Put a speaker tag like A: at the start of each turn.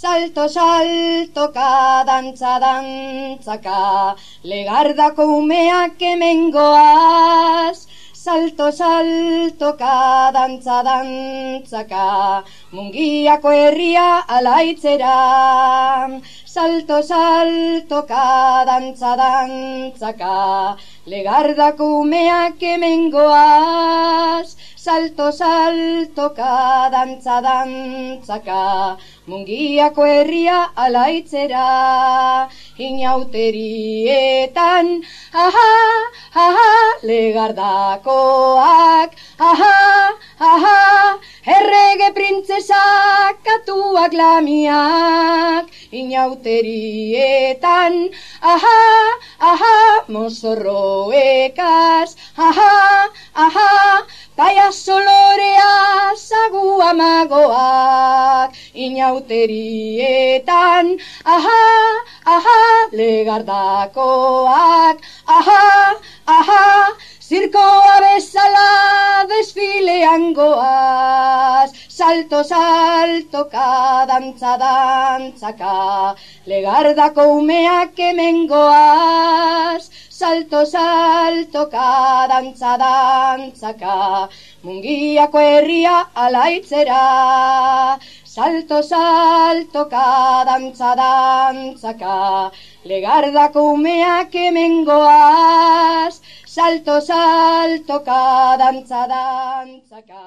A: salto, salto, ka, dantza, dantzaka, legardako umeak emengoaz, salto, salto, ka, dantza, dantzaka, mungiako herria alaitzera, salto, salto, ka, dantza, dantzaka, legardako umeak emengoaz, salto, salto, ka, dantza, dantzaka, mungiako herria alaitzera, inauterietan, aha, aha, legardakoak, aha, aha, errege printzesak katuak lamiak, inauterietan, aha, aha, mozorroekaz, aha, aha, Paiazo lorea zagu amagoak, inauterietan, aha, aha, legardakoak, aha, aha, zirkoa bezala desfilean goaz, salto, salto, ka, dantza, dantzaka, legardako umeak hemen salto, salto, ka, dantza, dantzaka, mungiako herria alaitzera. Salto, salto, ka, dantza, dantzaka, legardako umeak hemen goaz. Salto, salto, ka, dantza, dantzaka.